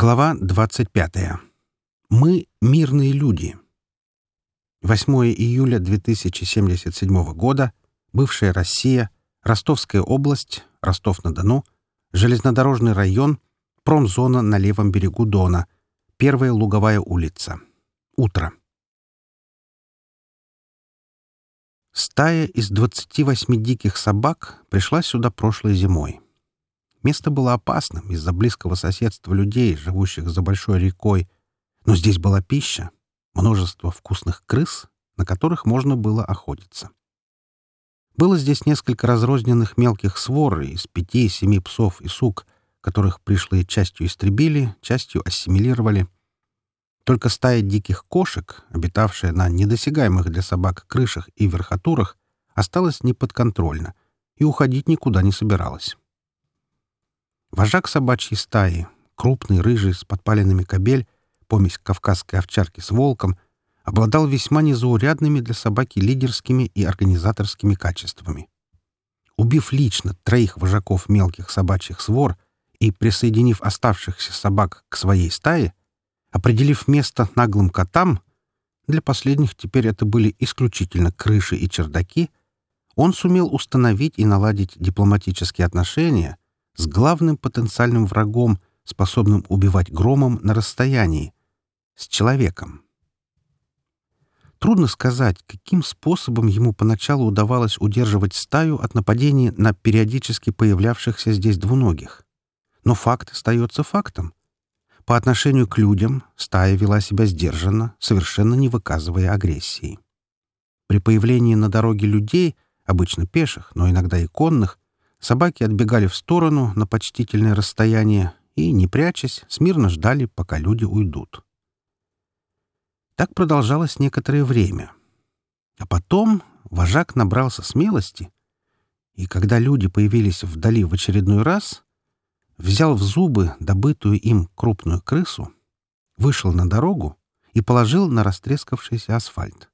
Глава 25. Мы — мирные люди. 8 июля 2077 года. Бывшая Россия, Ростовская область, Ростов-на-Дону, железнодорожный район, промзона на левом берегу Дона, первая луговая улица. Утро. Стая из 28 диких собак пришла сюда прошлой зимой. Место было опасным из-за близкого соседства людей, живущих за большой рекой, но здесь была пища, множество вкусных крыс, на которых можно было охотиться. Было здесь несколько разрозненных мелких свор из пяти-семи псов и сук, которых пришлые частью истребили, частью ассимилировали. Только стая диких кошек, обитавшая на недосягаемых для собак крышах и верхотурах, осталась неподконтрольна и уходить никуда не собиралась. Вожак собачьей стаи, крупный, рыжий, с подпаленными кобель, помесь кавказской овчарки с волком, обладал весьма незаурядными для собаки лидерскими и организаторскими качествами. Убив лично троих вожаков мелких собачьих свор и присоединив оставшихся собак к своей стае, определив место наглым котам, для последних теперь это были исключительно крыши и чердаки, он сумел установить и наладить дипломатические отношения — с главным потенциальным врагом, способным убивать громом на расстоянии, с человеком. Трудно сказать, каким способом ему поначалу удавалось удерживать стаю от нападений на периодически появлявшихся здесь двуногих. Но факт остается фактом. По отношению к людям стая вела себя сдержанно, совершенно не выказывая агрессии. При появлении на дороге людей, обычно пеших, но иногда и конных, Собаки отбегали в сторону на почтительное расстояние и, не прячась, смирно ждали, пока люди уйдут. Так продолжалось некоторое время. А потом вожак набрался смелости, и когда люди появились вдали в очередной раз, взял в зубы добытую им крупную крысу, вышел на дорогу и положил на растрескавшийся асфальт.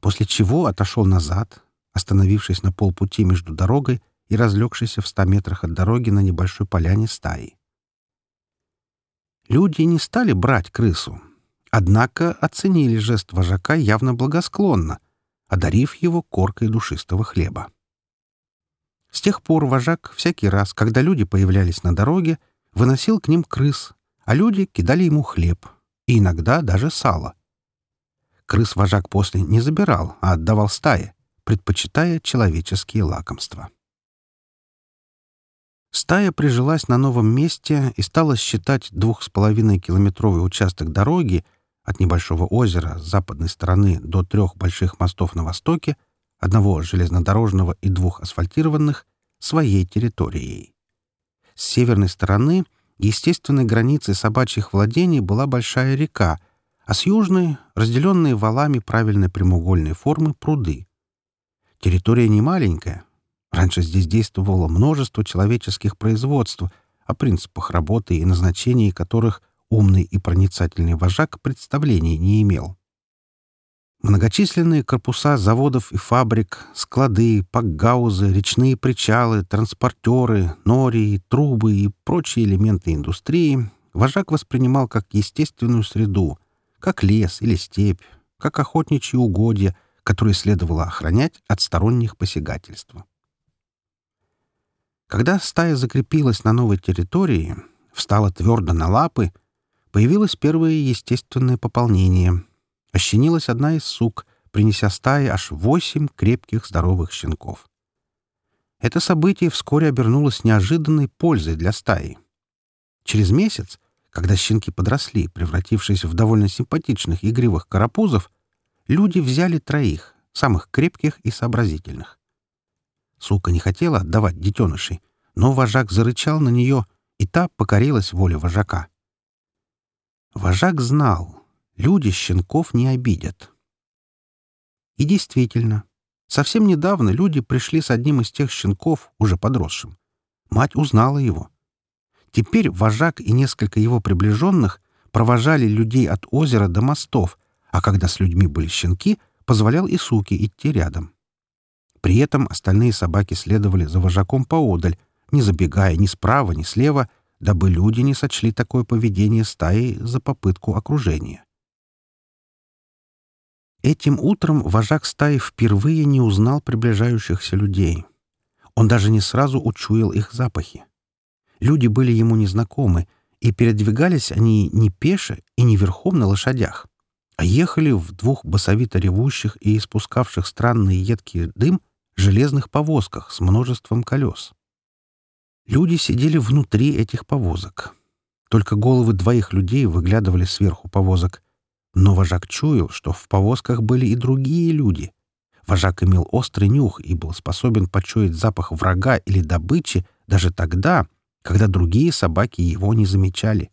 После чего отошел назад, остановившись на полпути между дорогой и разлегшейся в ста метрах от дороги на небольшой поляне стаи. Люди не стали брать крысу, однако оценили жест вожака явно благосклонно, одарив его коркой душистого хлеба. С тех пор вожак всякий раз, когда люди появлялись на дороге, выносил к ним крыс, а люди кидали ему хлеб и иногда даже сало. Крыс вожак после не забирал, а отдавал стае, предпочитая человеческие лакомства. Стая прижилась на новом месте и стала считать двух с половиной километровый участок дороги от небольшого озера с западной стороны до трех больших мостов на востоке, одного железнодорожного и двух асфальтированных, своей территорией. С северной стороны естественной границей собачьих владений была большая река, а с южной — разделенные валами правильной прямоугольной формы пруды. Территория не маленькая, Раньше здесь действовало множество человеческих производств, о принципах работы и назначении которых умный и проницательный вожак представления не имел. Многочисленные корпуса заводов и фабрик, склады, пакгаузы, речные причалы, транспортеры, нори, трубы и прочие элементы индустрии вожак воспринимал как естественную среду, как лес или степь, как охотничьи угодья, которые следовало охранять от сторонних посягательств. Когда стая закрепилась на новой территории, встала твердо на лапы, появилось первое естественное пополнение. Ощенилась одна из сук, принеся стае аж восемь крепких здоровых щенков. Это событие вскоре обернулось неожиданной пользой для стаи. Через месяц, когда щенки подросли, превратившись в довольно симпатичных игривых карапузов, люди взяли троих, самых крепких и сообразительных. Сука не хотела отдавать детенышей, но вожак зарычал на нее, и та покорилась воле вожака. Вожак знал, люди щенков не обидят. И действительно, совсем недавно люди пришли с одним из тех щенков, уже подросшим. Мать узнала его. Теперь вожак и несколько его приближенных провожали людей от озера до мостов, а когда с людьми были щенки, позволял и суке идти рядом. При этом остальные собаки следовали за вожаком поодаль, не забегая ни справа, ни слева, дабы люди не сочли такое поведение стаи за попытку окружения. Этим утром вожак стаи впервые не узнал приближающихся людей. Он даже не сразу учуял их запахи. Люди были ему незнакомы, и передвигались они не пеше и не верхом на лошадях, а ехали в двух басовито ревущих и испускавших странный едкий дым железных повозках с множеством колес. Люди сидели внутри этих повозок. Только головы двоих людей выглядывали сверху повозок. Но вожак чуял, что в повозках были и другие люди. Вожак имел острый нюх и был способен почуять запах врага или добычи даже тогда, когда другие собаки его не замечали.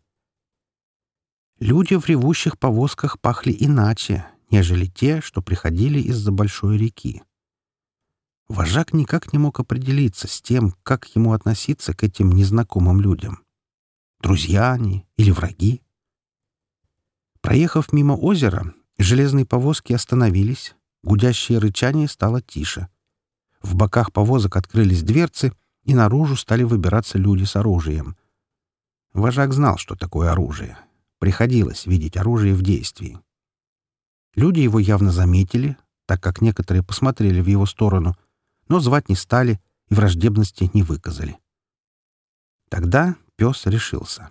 Люди в ревущих повозках пахли иначе, нежели те, что приходили из-за большой реки. Вожак никак не мог определиться с тем, как ему относиться к этим незнакомым людям. Друзья они или враги? Проехав мимо озера, железные повозки остановились, гудящее рычание стало тише. В боках повозок открылись дверцы, и наружу стали выбираться люди с оружием. Вожак знал, что такое оружие. Приходилось видеть оружие в действии. Люди его явно заметили, так как некоторые посмотрели в его сторону — но звать не стали и враждебности не выказали. Тогда пес решился.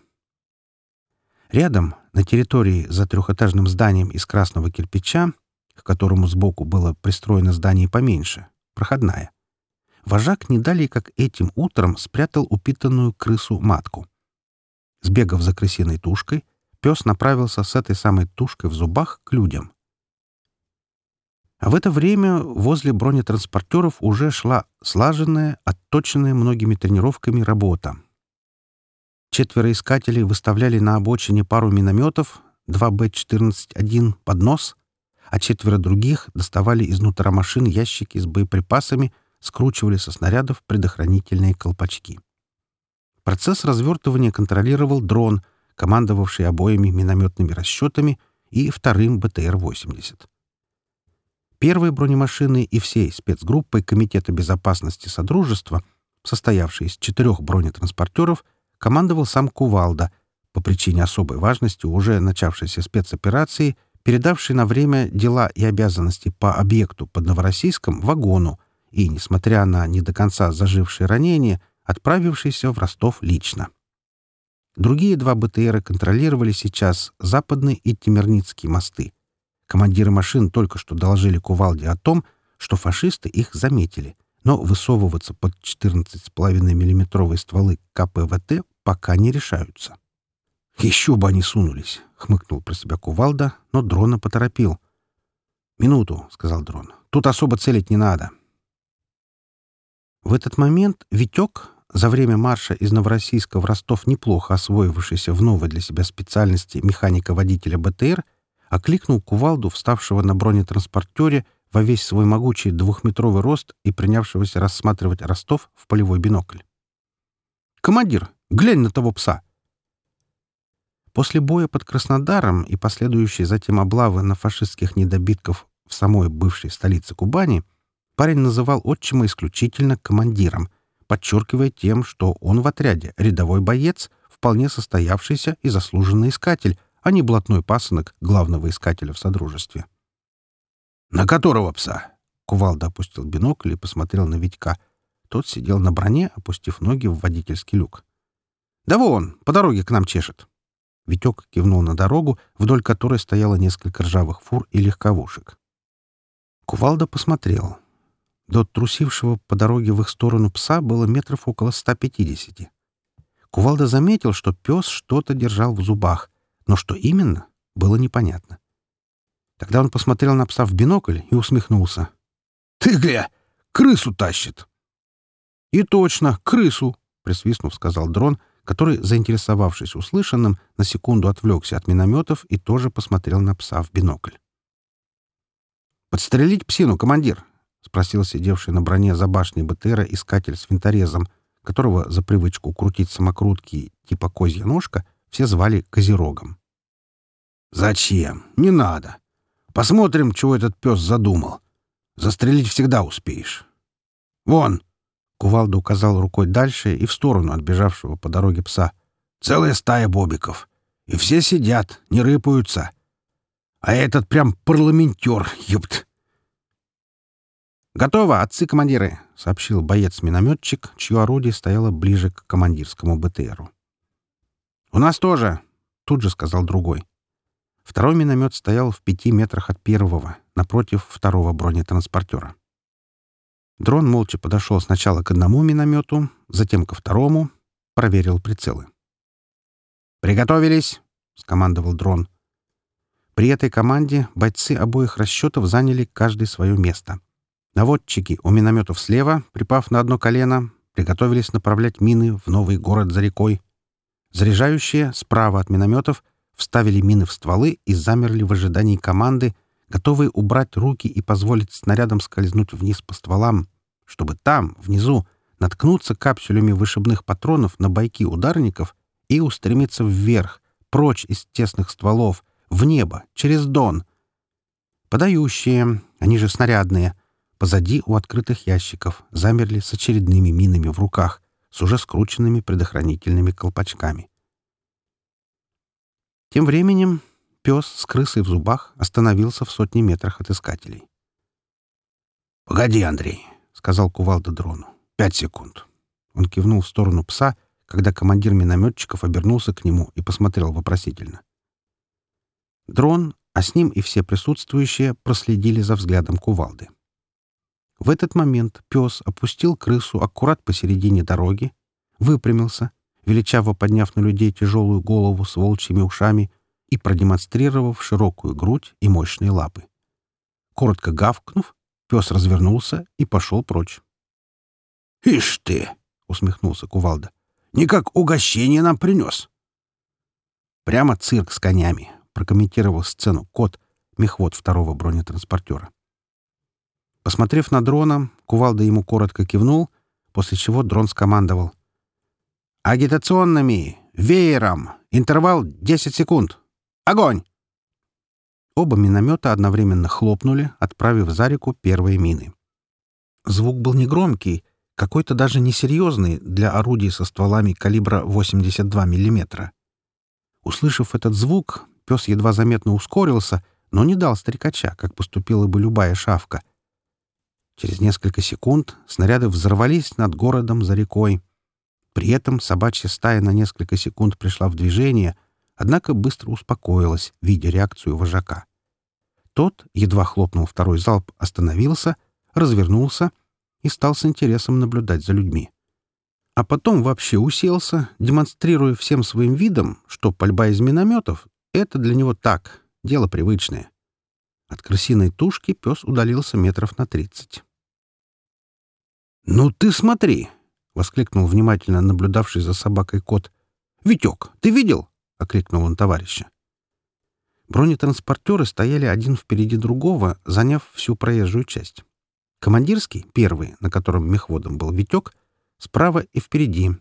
Рядом, на территории за трехэтажным зданием из красного кирпича, к которому сбоку было пристроено здание поменьше, проходная, вожак не далее, как этим утром, спрятал упитанную крысу-матку. Сбегав за крысиной тушкой, пес направился с этой самой тушкой в зубах к людям. А в это время возле бронетранспортеров уже шла слаженная, отточенная многими тренировками работа. Четверо искателей выставляли на обочине пару минометов, 2Б-14-1 под нос, а четверо других доставали изнутра машин ящики с боеприпасами, скручивали со снарядов предохранительные колпачки. Процесс развертывания контролировал дрон, командовавший обоими минометными расчетами и вторым БТР-80 первой бронемашины и всей спецгруппой Комитета безопасности Содружества, состоявшей из четырех бронетранспортеров, командовал сам Кувалда, по причине особой важности уже начавшейся спецоперации, передавший на время дела и обязанности по объекту под Новороссийском вагону и, несмотря на не до конца зажившие ранения, отправившийся в Ростов лично. Другие два БТРа контролировали сейчас Западный и Темерницкий мосты — Командиры машин только что доложили кувалде о том, что фашисты их заметили, но высовываться под 14,5-миллиметровые стволы КПВТ пока не решаются. «Еще бы они сунулись!» — хмыкнул про себя кувалда, но дрона поторопил. «Минуту», — сказал дрон. «Тут особо целить не надо». В этот момент Витек, за время марша из Новороссийска в Ростов неплохо освоившийся в новой для себя специальности механика-водителя БТР, — окликнул кувалду, вставшего на бронетранспортере во весь свой могучий двухметровый рост и принявшегося рассматривать Ростов в полевой бинокль. «Командир, глянь на того пса!» После боя под Краснодаром и последующей затем облавы на фашистских недобитков в самой бывшей столице Кубани парень называл отчима исключительно командиром, подчеркивая тем, что он в отряде рядовой боец, вполне состоявшийся и заслуженный искатель, а не блатной пасынок главного искателя в Содружестве. «На которого пса?» Кувалда опустил бинокль и посмотрел на Витька. Тот сидел на броне, опустив ноги в водительский люк. «Да вон, по дороге к нам чешет». Витек кивнул на дорогу, вдоль которой стояло несколько ржавых фур и легковушек. Кувалда посмотрел. До трусившего по дороге в их сторону пса было метров около 150. Кувалда заметил, что пес что-то держал в зубах. Но что именно, было непонятно. Тогда он посмотрел на пса в бинокль и усмехнулся. «Ты, где? крысу тащит!» «И точно, крысу!» — присвистнув, сказал дрон, который, заинтересовавшись услышанным, на секунду отвлекся от минометов и тоже посмотрел на пса в бинокль. «Подстрелить псину, командир!» — спросил сидевший на броне за башней БТРа искатель с винторезом, которого за привычку крутить самокрутки типа козья ножка все звали Козерогом. Зачем? Не надо. Посмотрим, чего этот пес задумал. Застрелить всегда успеешь. Вон! Кувалда указал рукой дальше и в сторону отбежавшего по дороге пса. Целая стая бобиков. И все сидят, не рыпаются. А этот прям парламентер, ёпт! «Готово, отцы-командиры!» — сообщил боец-минометчик, чье орудие стояло ближе к командирскому БТРу. «У нас тоже!» — тут же сказал другой. Второй миномет стоял в пяти метрах от первого, напротив второго бронетранспортера. Дрон молча подошел сначала к одному миномету, затем ко второму, проверил прицелы. «Приготовились!» — скомандовал дрон. При этой команде бойцы обоих расчетов заняли каждый свое место. Наводчики у минометов слева, припав на одно колено, приготовились направлять мины в новый город за рекой. Заряжающие справа от минометов — вставили мины в стволы и замерли в ожидании команды, готовые убрать руки и позволить снарядам скользнуть вниз по стволам, чтобы там, внизу, наткнуться капсулями вышибных патронов на бойки ударников и устремиться вверх, прочь из тесных стволов, в небо, через дон. Подающие, они же снарядные, позади у открытых ящиков, замерли с очередными минами в руках, с уже скрученными предохранительными колпачками. Тем временем пес с крысой в зубах остановился в сотне метрах от искателей. «Погоди, Андрей», — сказал кувалда дрону. «Пять секунд». Он кивнул в сторону пса, когда командир минометчиков обернулся к нему и посмотрел вопросительно. Дрон, а с ним и все присутствующие, проследили за взглядом кувалды. В этот момент пес опустил крысу аккурат посередине дороги, выпрямился — величаво подняв на людей тяжелую голову с волчьими ушами и продемонстрировав широкую грудь и мощные лапы. Коротко гавкнув, пес развернулся и пошел прочь. — Ишь ты! — усмехнулся кувалда. — Никак угощение нам принес. — Прямо цирк с конями, — прокомментировал сцену кот, мехвод второго бронетранспортера. Посмотрев на дрона, кувалда ему коротко кивнул, после чего дрон скомандовал. Агитационными, веером, интервал 10 секунд. Огонь! Оба миномета одновременно хлопнули, отправив за реку первые мины. Звук был негромкий, какой-то даже несерьезный для орудий со стволами калибра 82 мм. Услышав этот звук, пес едва заметно ускорился, но не дал стрекача, как поступила бы любая шавка. Через несколько секунд снаряды взорвались над городом за рекой. При этом собачья стая на несколько секунд пришла в движение, однако быстро успокоилась, видя реакцию вожака. Тот, едва хлопнул второй залп, остановился, развернулся и стал с интересом наблюдать за людьми. А потом вообще уселся, демонстрируя всем своим видом, что пальба из минометов — это для него так, дело привычное. От крысиной тушки пес удалился метров на тридцать. «Ну ты смотри!» — воскликнул внимательно наблюдавший за собакой кот. «Витек, ты видел?» — окликнул он товарища. Бронетранспортеры стояли один впереди другого, заняв всю проезжую часть. Командирский, первый, на котором мехводом был Витек, справа и впереди,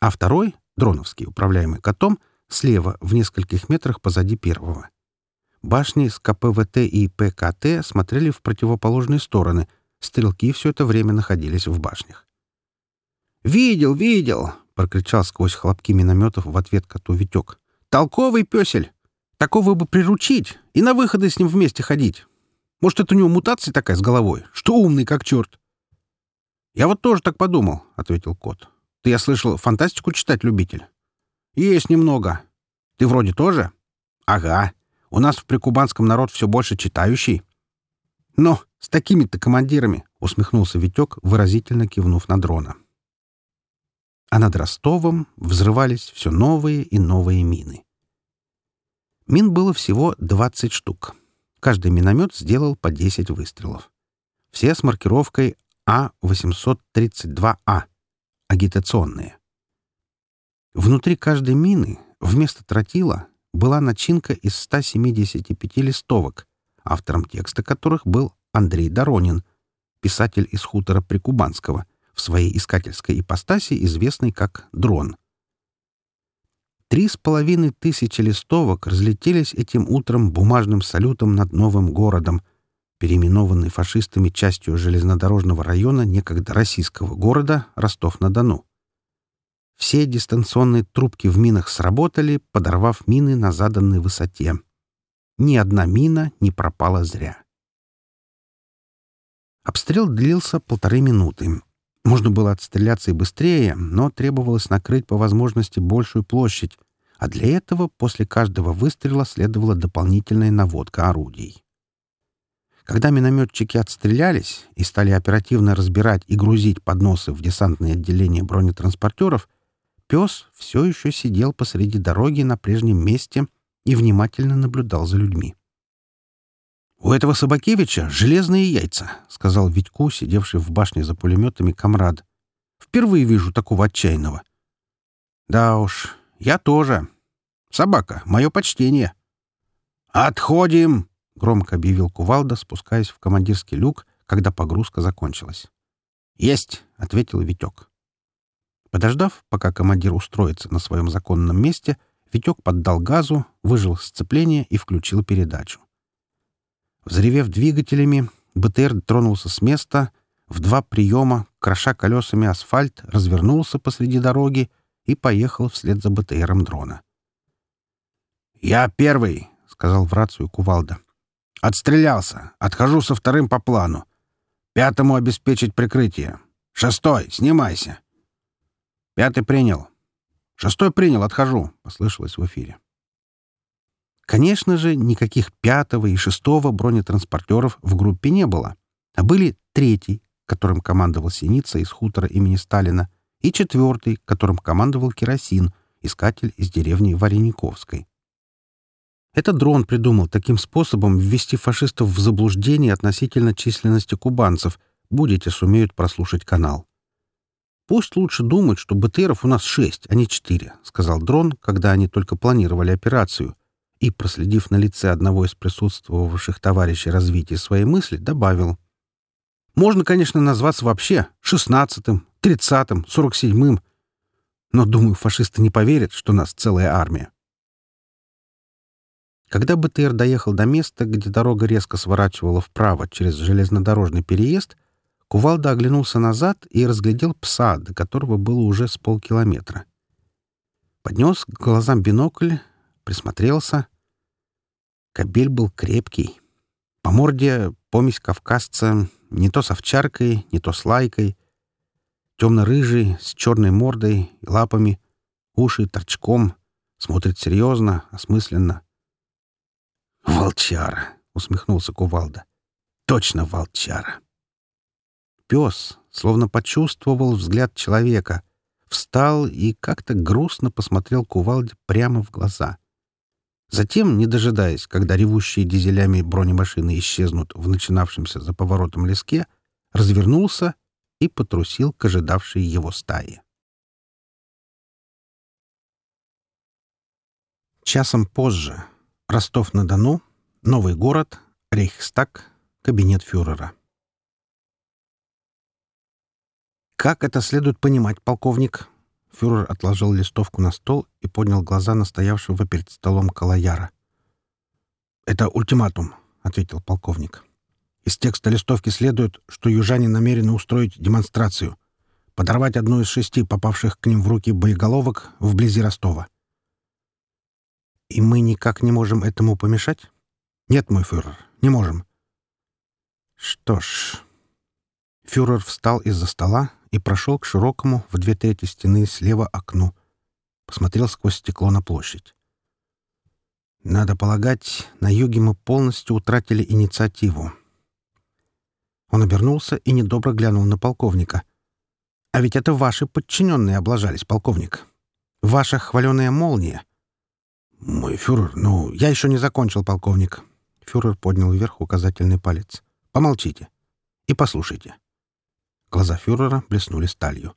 а второй, дроновский, управляемый котом, слева, в нескольких метрах позади первого. Башни с КПВТ и ПКТ смотрели в противоположные стороны, стрелки все это время находились в башнях. «Видел, видел!» — прокричал сквозь хлопки минометов в ответ коту Витек. «Толковый песель! Такого бы приручить и на выходы с ним вместе ходить. Может, это у него мутация такая с головой, что умный как черт?» «Я вот тоже так подумал», — ответил кот. «Ты, я слышал, фантастику читать любитель?» «Есть немного. Ты вроде тоже?» «Ага. У нас в Прикубанском народ все больше читающий». «Но с такими-то командирами», — усмехнулся Витек, выразительно кивнув на дрона а над Ростовом взрывались все новые и новые мины. Мин было всего 20 штук. Каждый миномет сделал по 10 выстрелов. Все с маркировкой А-832А, а, агитационные. Внутри каждой мины вместо тротила была начинка из 175 листовок, автором текста которых был Андрей Доронин, писатель из хутора Прикубанского — в своей искательской ипостаси, известной как «дрон». Три с половиной тысячи листовок разлетелись этим утром бумажным салютом над новым городом, переименованной фашистами частью железнодорожного района некогда российского города Ростов-на-Дону. Все дистанционные трубки в минах сработали, подорвав мины на заданной высоте. Ни одна мина не пропала зря. Обстрел длился полторы минуты. Можно было отстреляться и быстрее, но требовалось накрыть по возможности большую площадь, а для этого после каждого выстрела следовала дополнительная наводка орудий. Когда минометчики отстрелялись и стали оперативно разбирать и грузить подносы в десантные отделения бронетранспортеров, пес все еще сидел посреди дороги на прежнем месте и внимательно наблюдал за людьми. «У этого Собакевича железные яйца», — сказал Витьку, сидевший в башне за пулеметами, комрад. «Впервые вижу такого отчаянного». «Да уж, я тоже. Собака, мое почтение». «Отходим!» — громко объявил кувалда, спускаясь в командирский люк, когда погрузка закончилась. «Есть!» — ответил Витек. Подождав, пока командир устроится на своем законном месте, Витек поддал газу, выжил сцепление и включил передачу. Взревев двигателями, БТР тронулся с места, в два приема, кроша колесами асфальт, развернулся посреди дороги и поехал вслед за БТРом дрона. «Я первый!» — сказал в рацию кувалда. «Отстрелялся. Отхожу со вторым по плану. Пятому обеспечить прикрытие. Шестой, снимайся!» «Пятый принял». «Шестой принял, отхожу», — послышалось в эфире. Конечно же, никаких пятого и шестого бронетранспортеров в группе не было, а были третий, которым командовал Синица из хутора имени Сталина, и четвертый, которым командовал Керосин, искатель из деревни Варениковской. Этот дрон придумал таким способом ввести фашистов в заблуждение относительно численности кубанцев, будете сумеют прослушать канал. «Пусть лучше думают, что БТРов у нас шесть, а не четыре», — сказал дрон, когда они только планировали операцию — и, проследив на лице одного из присутствовавших товарищей развитие своей мысли, добавил. «Можно, конечно, назваться вообще шестнадцатым, тридцатым, сорок седьмым, но, думаю, фашисты не поверят, что нас целая армия». Когда БТР доехал до места, где дорога резко сворачивала вправо через железнодорожный переезд, Кувалда оглянулся назад и разглядел пса, до которого было уже с полкилометра. Поднес к глазам бинокль, присмотрелся. Кобель был крепкий. По морде помесь кавказца, не то с овчаркой, не то с лайкой. Темно-рыжий, с черной мордой и лапами, уши торчком, смотрит серьезно, осмысленно. «Волчара!» — усмехнулся Кувалда. «Точно волчара!» Пес, словно почувствовал взгляд человека, встал и как-то грустно посмотрел Кувалде прямо в глаза. Затем, не дожидаясь, когда ревущие дизелями бронемашины исчезнут в начинавшемся за поворотом леске, развернулся и потрусил к ожидавшей его стае. Часом позже. Ростов-на-Дону. Новый город. Рейхстаг. Кабинет фюрера. Как это следует понимать, полковник? Фюрер отложил листовку на стол и поднял глаза на стоявшего перед столом Калаяра. «Это ультиматум», — ответил полковник. «Из текста листовки следует, что южане намерены устроить демонстрацию, подорвать одну из шести попавших к ним в руки боеголовок вблизи Ростова». «И мы никак не можем этому помешать?» «Нет, мой фюрер, не можем». «Что ж...» Фюрер встал из-за стола и прошел к широкому в две трети стены слева окну. Посмотрел сквозь стекло на площадь. Надо полагать, на юге мы полностью утратили инициативу. Он обернулся и недобро глянул на полковника. «А ведь это ваши подчиненные облажались, полковник. Ваша хваленая молния». «Мой фюрер, ну, я еще не закончил, полковник». Фюрер поднял вверх указательный палец. «Помолчите и послушайте. Глаза фюрера блеснули сталью.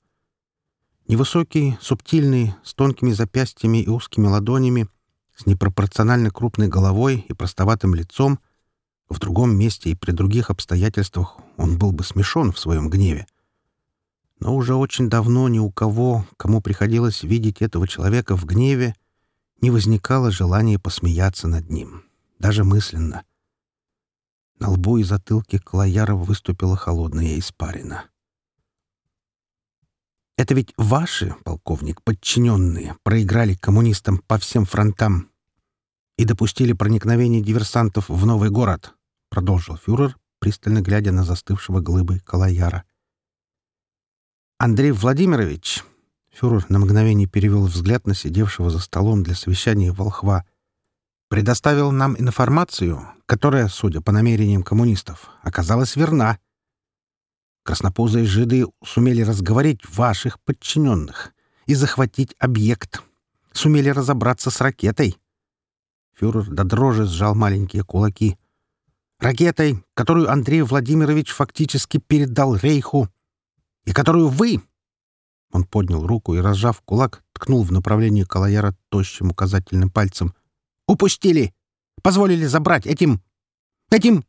Невысокий, субтильный, с тонкими запястьями и узкими ладонями, с непропорционально крупной головой и простоватым лицом, в другом месте и при других обстоятельствах он был бы смешон в своем гневе. Но уже очень давно ни у кого, кому приходилось видеть этого человека в гневе, не возникало желания посмеяться над ним, даже мысленно. На лбу и затылке Клояров выступила холодная испарина. Это ведь ваши, полковник, подчиненные, проиграли коммунистам по всем фронтам и допустили проникновение диверсантов в новый город, — продолжил фюрер, пристально глядя на застывшего глыбы Калаяра. «Андрей Владимирович!» — фюрер на мгновение перевел взгляд на сидевшего за столом для совещания волхва. «Предоставил нам информацию, которая, судя по намерениям коммунистов, оказалась верна» краснопузые жиды сумели разговорить ваших подчиненных и захватить объект. Сумели разобраться с ракетой. Фюрер до дрожи сжал маленькие кулаки. Ракетой, которую Андрей Владимирович фактически передал Рейху, и которую вы... Он поднял руку и, разжав кулак, ткнул в направлении Калаяра тощим указательным пальцем. «Упустили! Позволили забрать этим... этим...»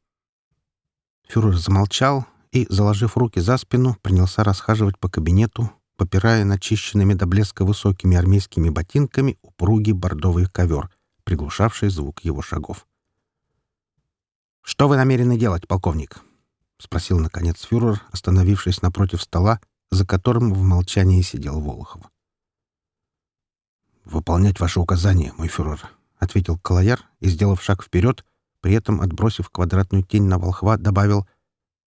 Фюрер замолчал, и, заложив руки за спину, принялся расхаживать по кабинету, попирая начищенными до блеска высокими армейскими ботинками упругий бордовый ковер, приглушавший звук его шагов. «Что вы намерены делать, полковник?» — спросил, наконец, фюрер, остановившись напротив стола, за которым в молчании сидел Волохов. «Выполнять ваши указания, мой фюрер», — ответил Калаяр и, сделав шаг вперед, при этом, отбросив квадратную тень на Волхва, добавил —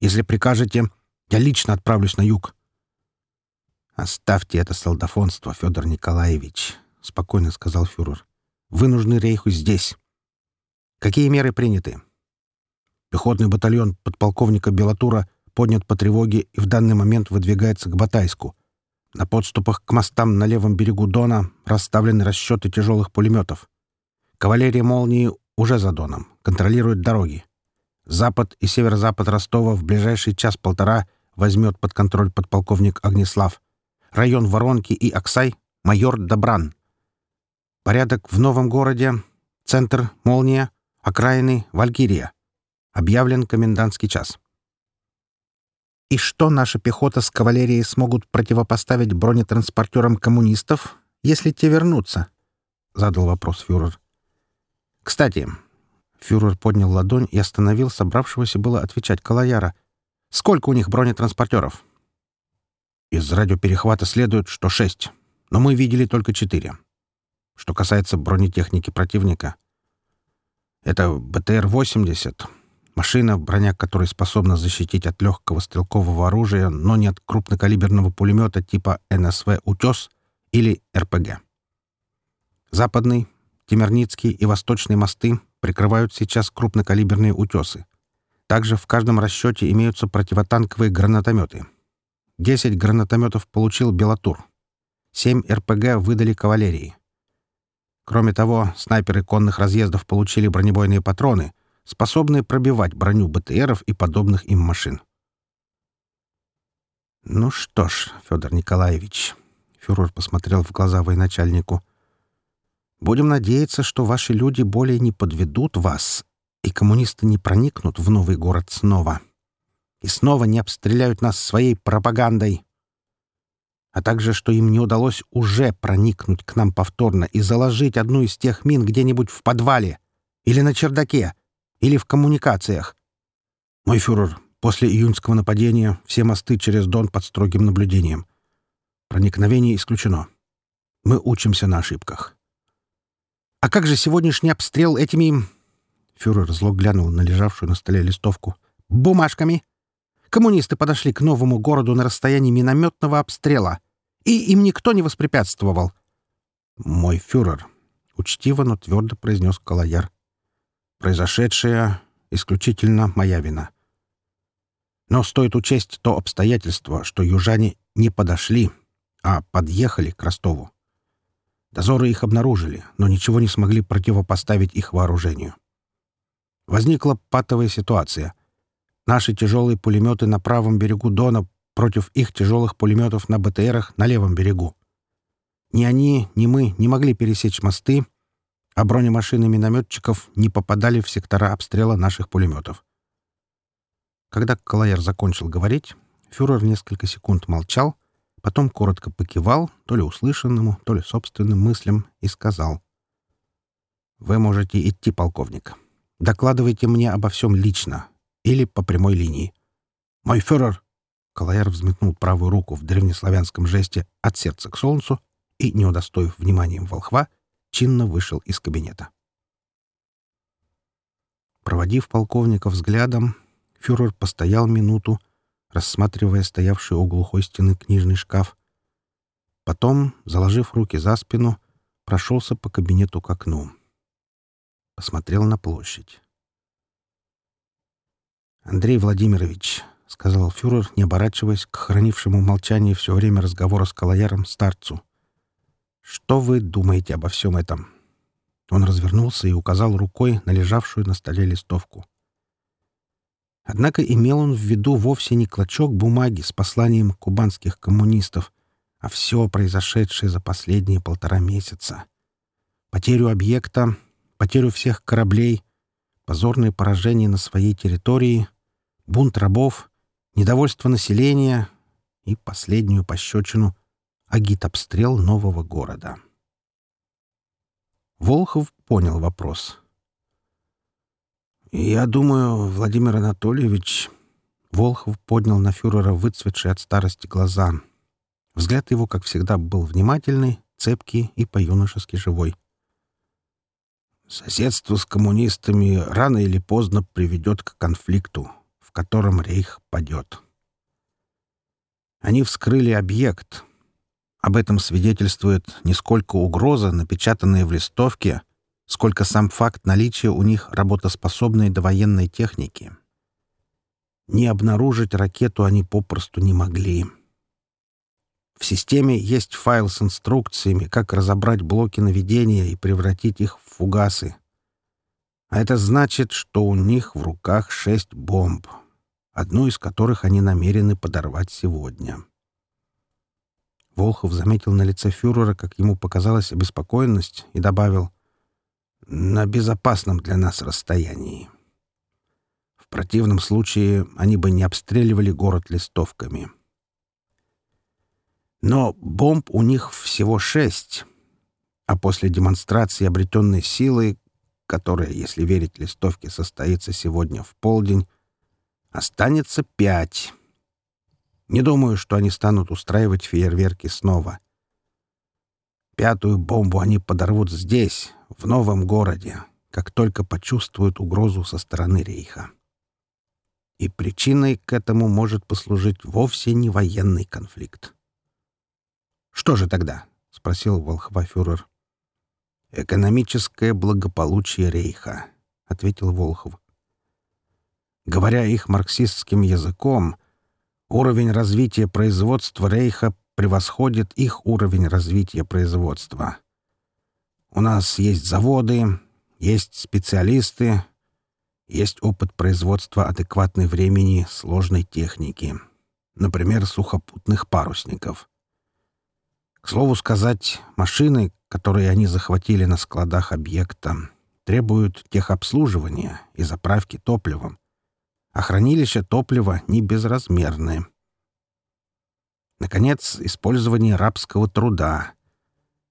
если прикажете, я лично отправлюсь на юг». «Оставьте это солдафонство, Федор Николаевич», — спокойно сказал фюрер. «Вы нужны рейху здесь. Какие меры приняты?» Пехотный батальон подполковника Белатура поднят по тревоге и в данный момент выдвигается к Батайску. На подступах к мостам на левом берегу Дона расставлены расчеты тяжелых пулеметов. Кавалерия «Молнии» уже за Доном, контролирует дороги. Запад и северо-запад Ростова в ближайший час-полтора возьмет под контроль подполковник Огнеслав. Район Воронки и Оксай — майор Добран. Порядок в новом городе. Центр — Молния. Окраины — Валькирия. Объявлен комендантский час. И что наша пехота с кавалерией смогут противопоставить бронетранспортерам коммунистов, если те вернутся? — задал вопрос фюрер. «Кстати, Фюрер поднял ладонь и остановил собравшегося было отвечать Калаяра. «Сколько у них бронетранспортеров?» «Из радиоперехвата следует, что шесть, но мы видели только четыре. Что касается бронетехники противника, это БТР-80, машина, броня которой способна защитить от легкого стрелкового оружия, но не от крупнокалиберного пулемета типа НСВ «Утес» или РПГ. Западный, Тимирницкий и Восточный мосты — прикрывают сейчас крупнокалиберные утесы. Также в каждом расчете имеются противотанковые гранатометы. 10 гранатометов получил Белатур. 7 РПГ выдали кавалерии. Кроме того, снайперы конных разъездов получили бронебойные патроны, способные пробивать броню БТРов и подобных им машин. «Ну что ж, Федор Николаевич», — фюрер посмотрел в глаза военачальнику, Будем надеяться, что ваши люди более не подведут вас, и коммунисты не проникнут в новый город снова. И снова не обстреляют нас своей пропагандой. А также, что им не удалось уже проникнуть к нам повторно и заложить одну из тех мин где-нибудь в подвале, или на чердаке, или в коммуникациях. Мой фюрер, после июньского нападения все мосты через Дон под строгим наблюдением. Проникновение исключено. Мы учимся на ошибках. «А как же сегодняшний обстрел этими...» Фюрер зло глянул на лежавшую на столе листовку. «Бумажками!» Коммунисты подошли к новому городу на расстоянии минометного обстрела, и им никто не воспрепятствовал. «Мой фюрер», — учтиво, но твердо произнес Калаяр, — «произошедшее исключительно моя вина. Но стоит учесть то обстоятельство, что южане не подошли, а подъехали к Ростову. Дозоры их обнаружили, но ничего не смогли противопоставить их вооружению. Возникла патовая ситуация. Наши тяжелые пулеметы на правом берегу Дона против их тяжелых пулеметов на БТРах на левом берегу. Ни они, ни мы не могли пересечь мосты, а бронемашины минометчиков не попадали в сектора обстрела наших пулеметов. Когда Калаяр закончил говорить, фюрер несколько секунд молчал, потом коротко покивал, то ли услышанному, то ли собственным мыслям, и сказал. «Вы можете идти, полковник. Докладывайте мне обо всем лично или по прямой линии». «Мой фюрер!» Калаяр взметнул правую руку в древнеславянском жесте от сердца к солнцу и, не удостоив вниманием волхва, чинно вышел из кабинета. Проводив полковника взглядом, фюрер постоял минуту, рассматривая стоявший у глухой стены книжный шкаф. Потом, заложив руки за спину, прошелся по кабинету к окну. Посмотрел на площадь. «Андрей Владимирович», — сказал фюрер, не оборачиваясь к хранившему молчание все время разговора с Калаяром старцу, — «что вы думаете обо всем этом?» Он развернулся и указал рукой на лежавшую на столе листовку. Однако имел он в виду вовсе не клочок бумаги с посланием кубанских коммунистов, а все произошедшее за последние полтора месяца. Потерю объекта, потерю всех кораблей, позорные поражения на своей территории, бунт рабов, недовольство населения и последнюю пощечину — агитобстрел нового города. Волхов понял вопрос — «Я думаю, Владимир Анатольевич...» Волхов поднял на фюрера выцветшие от старости глаза. Взгляд его, как всегда, был внимательный, цепкий и по-юношески живой. «Соседство с коммунистами рано или поздно приведет к конфликту, в котором рейх падет». Они вскрыли объект. Об этом свидетельствует не сколько угроза, напечатанная в листовке — сколько сам факт наличия у них работоспособной довоенной техники. Не обнаружить ракету они попросту не могли. В системе есть файл с инструкциями, как разобрать блоки наведения и превратить их в фугасы. А это значит, что у них в руках шесть бомб, одну из которых они намерены подорвать сегодня. Волхов заметил на лице фюрера, как ему показалась обеспокоенность, и добавил на безопасном для нас расстоянии. В противном случае они бы не обстреливали город листовками. Но бомб у них всего шесть, а после демонстрации обретенной силы, которая, если верить листовке, состоится сегодня в полдень, останется пять. Не думаю, что они станут устраивать фейерверки снова — Пятую бомбу они подорвут здесь, в новом городе, как только почувствуют угрозу со стороны рейха. И причиной к этому может послужить вовсе не военный конфликт. «Что же тогда?» — спросил Волхва-фюрер. «Экономическое благополучие рейха», — ответил Волхов. «Говоря их марксистским языком, уровень развития производства рейха превосходит их уровень развития производства. У нас есть заводы, есть специалисты, есть опыт производства адекватной времени сложной техники, например, сухопутных парусников. К слову сказать, машины, которые они захватили на складах объекта, требуют техобслуживания и заправки топливом, а хранилища топлива не безразмерны. Наконец, использование рабского труда.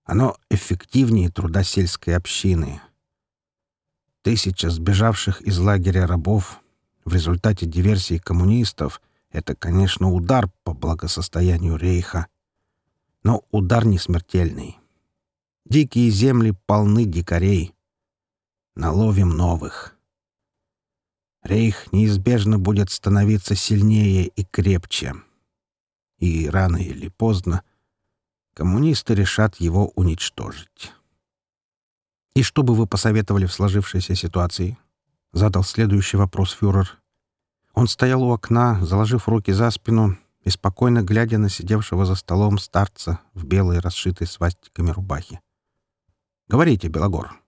Оно эффективнее труда сельской общины. Тысяча сбежавших из лагеря рабов в результате диверсии коммунистов — это, конечно, удар по благосостоянию рейха. Но удар не смертельный. Дикие земли полны дикарей. Наловим новых. Рейх неизбежно будет становиться сильнее и крепче и рано или поздно коммунисты решат его уничтожить. «И что бы вы посоветовали в сложившейся ситуации?» — задал следующий вопрос фюрер. Он стоял у окна, заложив руки за спину и спокойно глядя на сидевшего за столом старца в белой, расшитой свастиками рубахе. «Говорите, Белогор».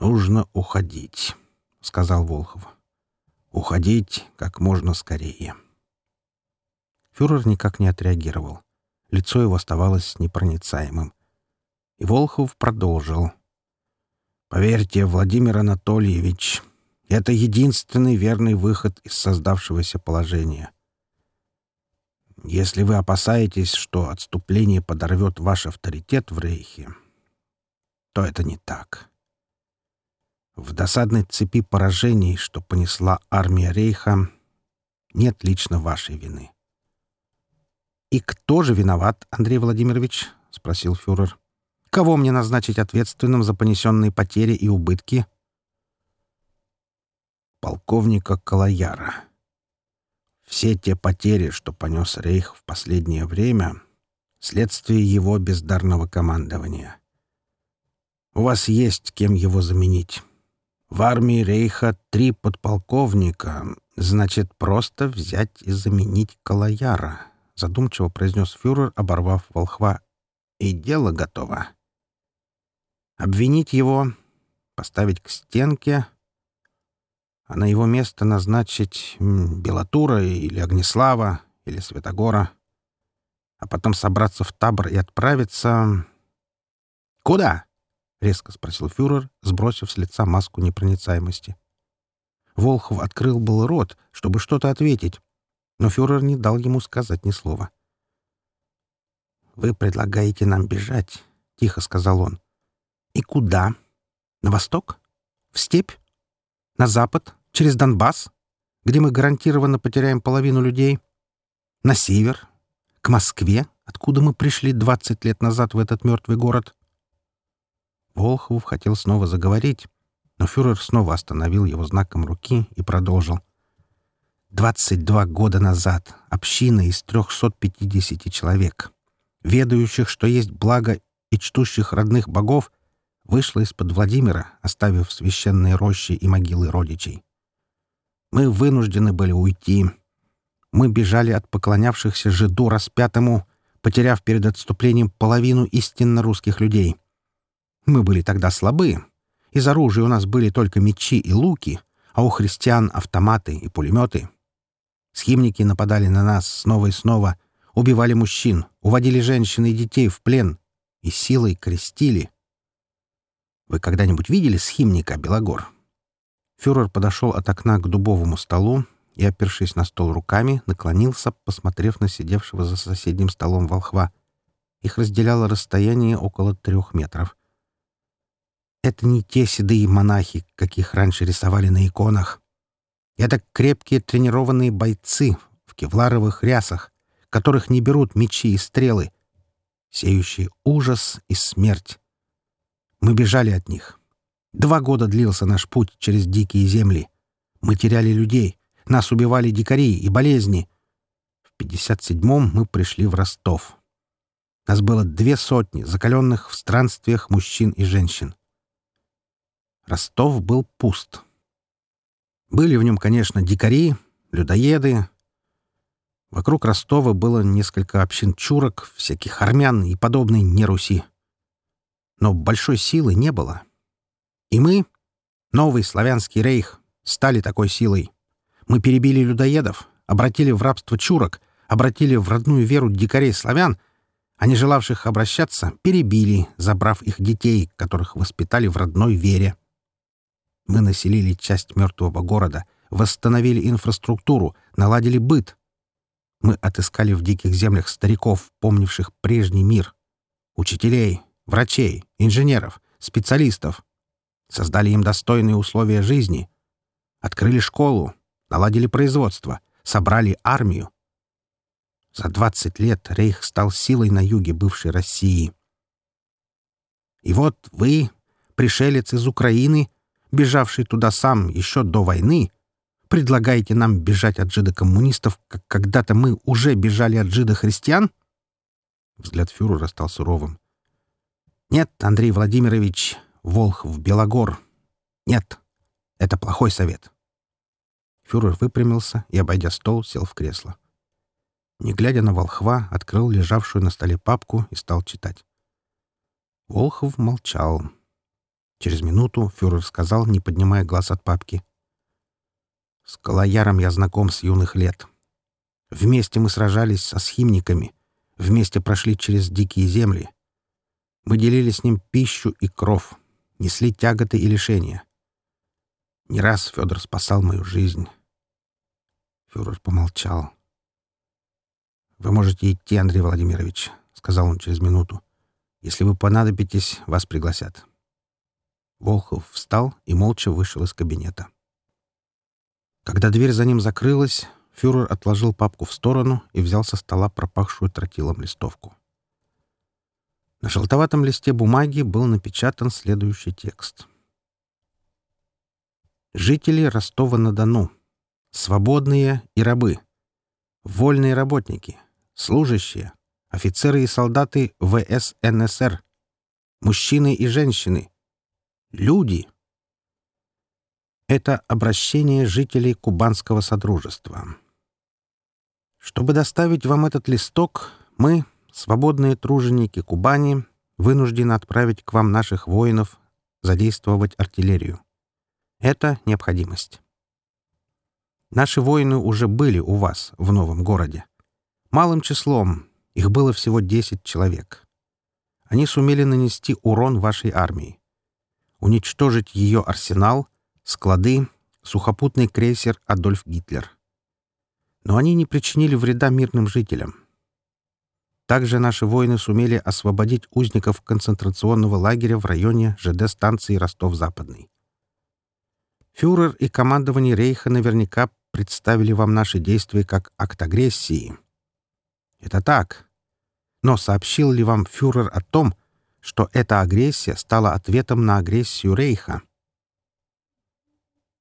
«Нужно уходить», — сказал Волхов. «Уходить как можно скорее». Фюрер никак не отреагировал. Лицо его оставалось непроницаемым. И Волхов продолжил. «Поверьте, Владимир Анатольевич, это единственный верный выход из создавшегося положения. Если вы опасаетесь, что отступление подорвет ваш авторитет в Рейхе, то это не так. В досадной цепи поражений, что понесла армия Рейха, нет лично вашей вины. «И кто же виноват, Андрей Владимирович?» — спросил фюрер. «Кого мне назначить ответственным за понесенные потери и убытки?» «Полковника Калаяра. Все те потери, что понес Рейх в последнее время, — следствие его бездарного командования. У вас есть кем его заменить. В армии Рейха три подполковника, значит, просто взять и заменить Калаяра». — задумчиво произнес фюрер, оборвав волхва. «И дело готово. Обвинить его, поставить к стенке, а на его место назначить Белатура или Огнеслава или Святогора, а потом собраться в табор и отправиться...» «Куда?» — резко спросил фюрер, сбросив с лица маску непроницаемости. Волхов открыл был рот, чтобы что-то ответить, но фюрер не дал ему сказать ни слова. «Вы предлагаете нам бежать», — тихо сказал он. «И куда? На восток? В степь? На запад? Через Донбасс, где мы гарантированно потеряем половину людей? На север? К Москве, откуда мы пришли 20 лет назад в этот мертвый город?» Волхов хотел снова заговорить, но фюрер снова остановил его знаком руки и продолжил. 22 года назад община из 350 человек, ведающих, что есть благо и чтущих родных богов, вышла из-под Владимира, оставив священные рощи и могилы родичей. Мы вынуждены были уйти. Мы бежали от поклонявшихся жиду распятому, потеряв перед отступлением половину истинно русских людей. Мы были тогда слабы. Из оружия у нас были только мечи и луки, а у христиан автоматы и пулеметы — Схимники нападали на нас снова и снова, убивали мужчин, уводили женщин и детей в плен и силой крестили. Вы когда-нибудь видели схимника, Белогор? Фюрер подошел от окна к дубовому столу и, опершись на стол руками, наклонился, посмотрев на сидевшего за соседним столом волхва. Их разделяло расстояние около трех метров. «Это не те седые монахи, каких раньше рисовали на иконах», это крепкие тренированные бойцы в кевларовых рясах, которых не берут мечи и стрелы, сеющие ужас и смерть. Мы бежали от них. Два года длился наш путь через дикие земли. Мы теряли людей, нас убивали дикари и болезни. В 57-м мы пришли в Ростов. Нас было две сотни закаленных в странствиях мужчин и женщин. Ростов был пуст. Были в нем, конечно, дикари, людоеды. Вокруг Ростова было несколько общин чурок, всяких армян и подобной неруси. Но большой силы не было. И мы, новый славянский рейх, стали такой силой. Мы перебили людоедов, обратили в рабство чурок, обратили в родную веру дикарей-славян, а не желавших обращаться перебили, забрав их детей, которых воспитали в родной вере. Мы населили часть мертвого города, восстановили инфраструктуру, наладили быт. Мы отыскали в диких землях стариков, помнивших прежний мир. Учителей, врачей, инженеров, специалистов. Создали им достойные условия жизни. Открыли школу, наладили производство, собрали армию. За 20 лет Рейх стал силой на юге бывшей России. И вот вы, пришелец из Украины, бежавший туда сам еще до войны, предлагаете нам бежать от жидокоммунистов, как когда-то мы уже бежали от жидохристиан? Взгляд фюрера стал суровым. Нет, Андрей Владимирович, Волхов Белогор. Нет, это плохой совет. Фюрер выпрямился и, обойдя стол, сел в кресло. Не глядя на Волхва, открыл лежавшую на столе папку и стал читать. Волхов молчал. Через минуту фюрер сказал, не поднимая глаз от папки. «С Колояром я знаком с юных лет. Вместе мы сражались со схимниками, вместе прошли через дикие земли. Мы делили с ним пищу и кров, несли тяготы и лишения. Не раз Федор спасал мою жизнь». Фюрер помолчал. «Вы можете идти, Андрей Владимирович», — сказал он через минуту. «Если вы понадобитесь, вас пригласят». Волхов встал и молча вышел из кабинета. Когда дверь за ним закрылась, фюрер отложил папку в сторону и взял со стола пропахшую тротилом листовку. На желтоватом листе бумаги был напечатан следующий текст. «Жители Ростова-на-Дону, свободные и рабы, вольные работники, служащие, офицеры и солдаты ВСНСР, мужчины и женщины, люди. Это обращение жителей Кубанского Содружества. Чтобы доставить вам этот листок, мы, свободные труженики Кубани, вынуждены отправить к вам наших воинов, задействовать артиллерию. Это необходимость. Наши воины уже были у вас в новом городе. Малым числом, их было всего 10 человек. Они сумели нанести урон вашей армии уничтожить ее арсенал, склады, сухопутный крейсер «Адольф Гитлер». Но они не причинили вреда мирным жителям. Также наши воины сумели освободить узников концентрационного лагеря в районе ЖД-станции Ростов-Западный. Фюрер и командование Рейха наверняка представили вам наши действия как акт агрессии. Это так. Но сообщил ли вам фюрер о том, что эта агрессия стала ответом на агрессию Рейха.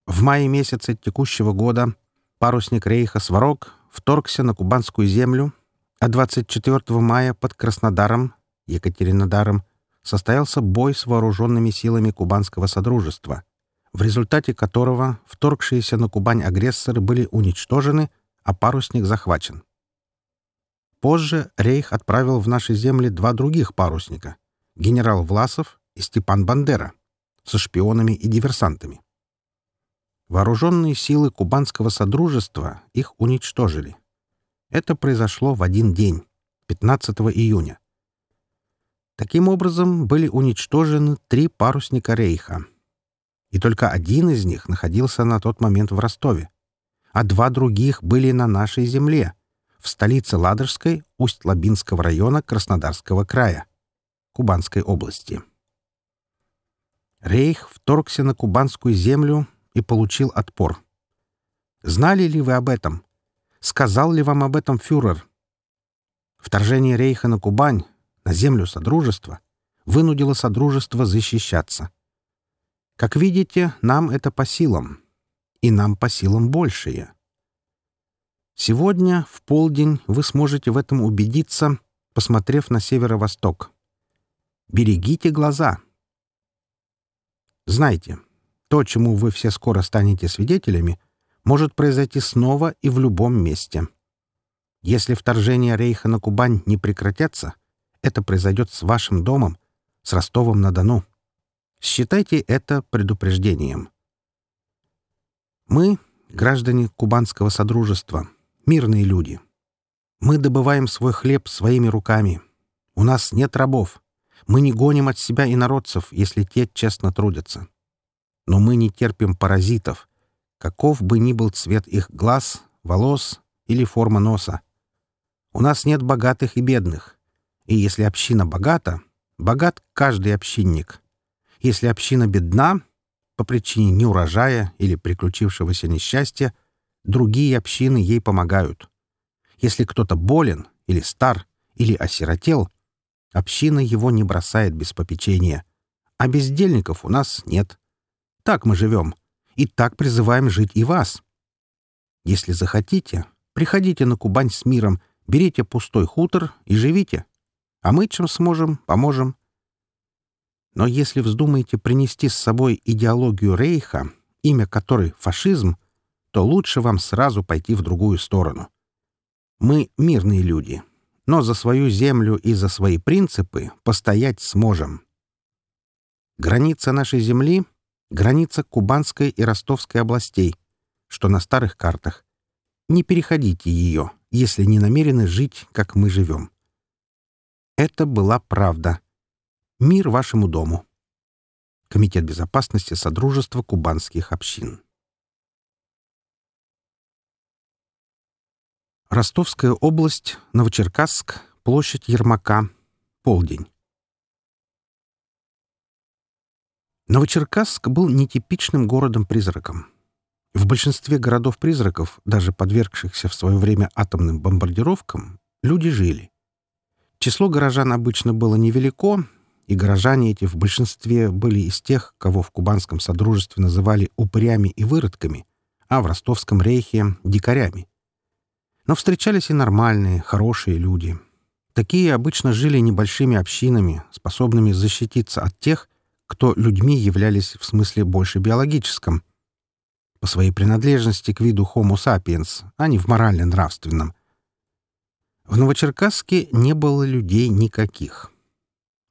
В мае месяце текущего года парусник Рейха «Сварог» вторгся на Кубанскую землю, а 24 мая под Краснодаром, Екатеринодаром, состоялся бой с вооруженными силами Кубанского Содружества, в результате которого вторгшиеся на Кубань агрессоры были уничтожены, а парусник захвачен. Позже Рейх отправил в наши земли два других парусника — генерал Власов и Степан Бандера со шпионами и диверсантами. Вооруженные силы Кубанского Содружества их уничтожили. Это произошло в один день, 15 июня. Таким образом, были уничтожены три парусника Рейха. И только один из них находился на тот момент в Ростове, а два других были на нашей земле, в столице Ладожской, Усть-Лабинского района Краснодарского края. Кубанской области. Рейх вторгся на кубанскую землю и получил отпор. Знали ли вы об этом? Сказал ли вам об этом фюрер? Вторжение Рейха на Кубань, на землю Содружества, вынудило Содружество защищаться. Как видите, нам это по силам. И нам по силам большие. Сегодня, в полдень, вы сможете в этом убедиться, посмотрев на северо-восток. Берегите глаза. Знаете, то, чему вы все скоро станете свидетелями, может произойти снова и в любом месте. Если вторжение Рейха на Кубань не прекратятся, это произойдет с вашим домом, с Ростовом-на-Дону. Считайте это предупреждением. Мы, граждане Кубанского Содружества, мирные люди. Мы добываем свой хлеб своими руками. У нас нет рабов. Мы не гоним от себя инородцев, если те честно трудятся. Но мы не терпим паразитов, каков бы ни был цвет их глаз, волос или форма носа. У нас нет богатых и бедных. И если община богата, богат каждый общинник. Если община бедна, по причине неурожая или приключившегося несчастья, другие общины ей помогают. Если кто-то болен или стар или осиротел, Община его не бросает без попечения. А бездельников у нас нет. Так мы живем. И так призываем жить и вас. Если захотите, приходите на Кубань с миром, берите пустой хутор и живите. А мы, чем сможем, поможем. Но если вздумаете принести с собой идеологию Рейха, имя которой фашизм, то лучше вам сразу пойти в другую сторону. Мы мирные люди, но за свою землю и за свои принципы постоять сможем. Граница нашей земли — граница Кубанской и Ростовской областей, что на старых картах. Не переходите ее, если не намерены жить, как мы живем. Это была правда. Мир вашему дому. Комитет безопасности Содружества кубанских общин. Ростовская область, Новочеркасск, площадь Ермака, полдень. Новочеркасск был нетипичным городом-призраком. В большинстве городов-призраков, даже подвергшихся в свое время атомным бомбардировкам, люди жили. Число горожан обычно было невелико, и горожане эти в большинстве были из тех, кого в Кубанском Содружестве называли упрями и выродками, а в Ростовском рейхе — дикарями — но встречались и нормальные, хорошие люди. Такие обычно жили небольшими общинами, способными защититься от тех, кто людьми являлись в смысле больше биологическом. По своей принадлежности к виду Homo sapiens, а не в морально-нравственном. В Новочеркасске не было людей никаких.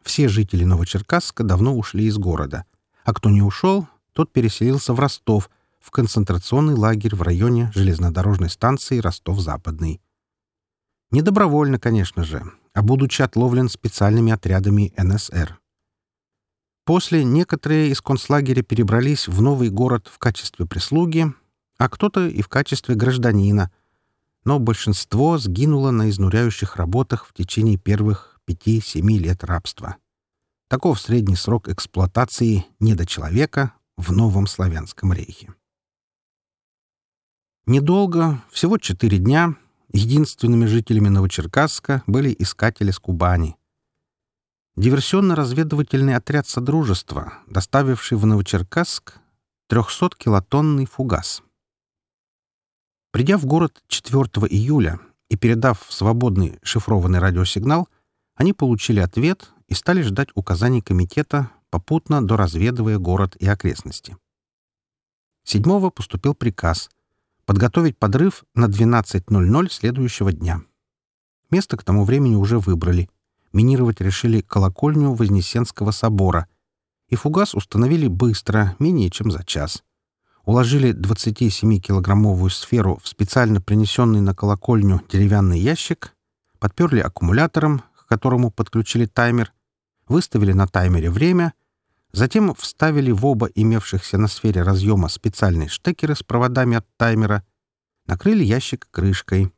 Все жители Новочеркасска давно ушли из города, а кто не ушел, тот переселился в Ростов, в концентрационный лагерь в районе железнодорожной станции Ростов-Западный. Не добровольно, конечно же, а будучи отловлен специальными отрядами НСР. После некоторые из концлагеря перебрались в новый город в качестве прислуги, а кто-то и в качестве гражданина, но большинство сгинуло на изнуряющих работах в течение первых 5-7 лет рабства. Таков средний срок эксплуатации недочеловека в новом славянском рейхе. Недолго, всего четыре дня, единственными жителями Новочеркасска были искатели с Кубани. Диверсионно-разведывательный отряд Содружества, доставивший в Новочеркасск 300-килотонный фугас. Придя в город 4 июля и передав свободный шифрованный радиосигнал, они получили ответ и стали ждать указаний комитета, попутно доразведывая город и окрестности. Седьмого поступил приказ — подготовить подрыв на 12.00 следующего дня. Место к тому времени уже выбрали. Минировать решили колокольню Вознесенского собора. И фугас установили быстро, менее чем за час. Уложили 27-килограммовую сферу в специально принесенный на колокольню деревянный ящик, подперли аккумулятором, к которому подключили таймер, выставили на таймере время — Затем вставили в оба имевшихся на сфере разъема специальные штекеры с проводами от таймера, накрыли ящик крышкой.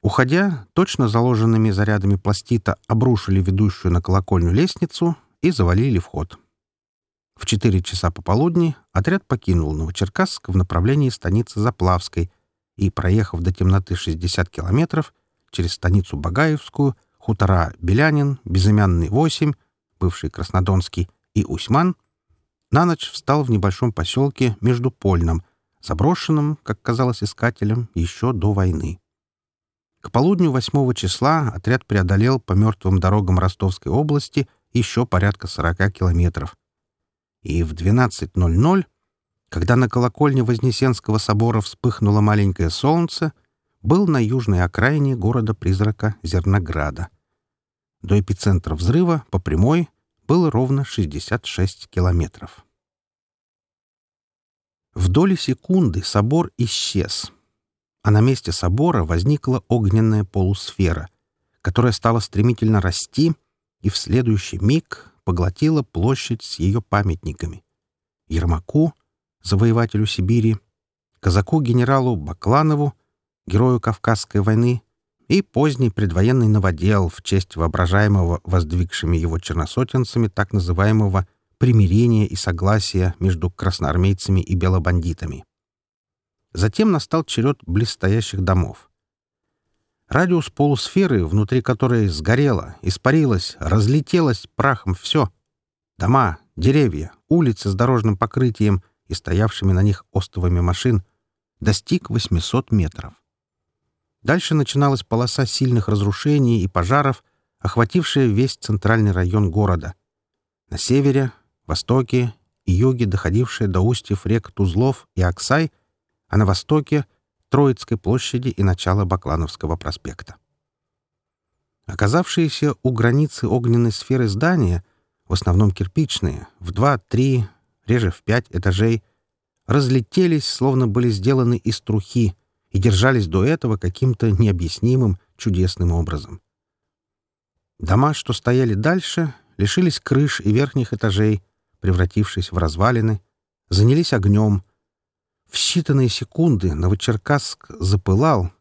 Уходя, точно заложенными зарядами пластита обрушили ведущую на колокольню лестницу и завалили вход. В 4 часа пополудни отряд покинул Новочеркасск в направлении станицы Заплавской и, проехав до темноты 60 километров, через станицу Багаевскую, хутора Белянин, Безымянный 8, бывший Краснодонский, и Усьман на ночь встал в небольшом поселке между Междупольном, заброшенном, как казалось искателям, еще до войны. К полудню 8 числа отряд преодолел по мертвым дорогам Ростовской области еще порядка 40 километров. И в 12.00, когда на колокольне Вознесенского собора вспыхнуло маленькое солнце, был на южной окраине города-призрака Зернограда. До эпицентра взрыва по прямой было ровно 66 километров. В доли секунды собор исчез, а на месте собора возникла огненная полусфера, которая стала стремительно расти и в следующий миг поглотила площадь с ее памятниками. Ермаку, завоевателю Сибири, казаку-генералу Бакланову, герою Кавказской войны и поздний предвоенный новодел в честь воображаемого воздвигшими его черносотенцами так называемого примирения и согласия между красноармейцами и белобандитами. Затем настал черед близстоящих домов. Радиус полусферы, внутри которой сгорело, испарилось, разлетелось прахом все. Дома, деревья, улицы с дорожным покрытием и стоявшими на них остовами машин, достиг 800 метров. Дальше начиналась полоса сильных разрушений и пожаров, охватившая весь центральный район города. На севере, востоке и юге доходившая до устьев рек Тузлов и Аксай, а на востоке — Троицкой площади и начала Баклановского проспекта. Оказавшиеся у границы огненной сферы здания, в основном кирпичные, в два, три, реже в пять этажей, разлетелись, словно были сделаны из трухи — и держались до этого каким-то необъяснимым, чудесным образом. Дома, что стояли дальше, лишились крыш и верхних этажей, превратившись в развалины, занялись огнем. В считанные секунды Новочеркасск запылал,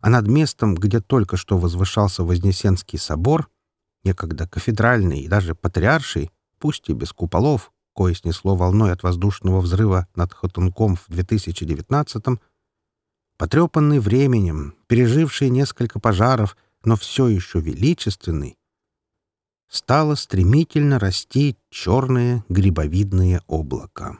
а над местом, где только что возвышался Вознесенский собор, некогда кафедральный и даже патриарший, пусть и без куполов, кое снесло волной от воздушного взрыва над Хотунком в 2019-м, потрепанный временем, переживший несколько пожаров, но все еще величественный, стало стремительно расти черное грибовидное облако.